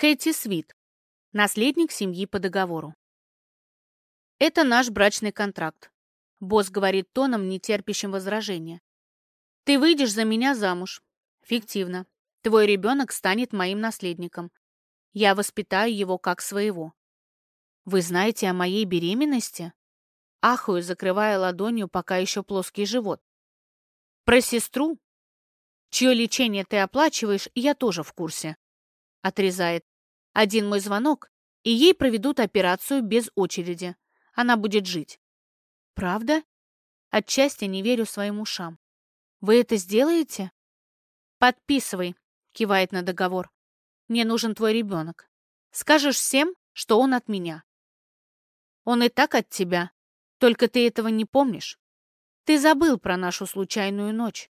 Кэти Свит, наследник семьи по договору. Это наш брачный контракт. Босс говорит тоном, не терпящим возражения. Ты выйдешь за меня замуж. Фиктивно. Твой ребенок станет моим наследником. Я воспитаю его как своего. Вы знаете о моей беременности? Ахую, закрывая ладонью пока еще плоский живот. Про сестру, чье лечение ты оплачиваешь, я тоже в курсе. Отрезает. Один мой звонок, и ей проведут операцию без очереди. Она будет жить. Правда? Отчасти не верю своим ушам. Вы это сделаете? Подписывай, кивает на договор. Мне нужен твой ребенок. Скажешь всем, что он от меня. Он и так от тебя, только ты этого не помнишь. Ты забыл про нашу случайную ночь.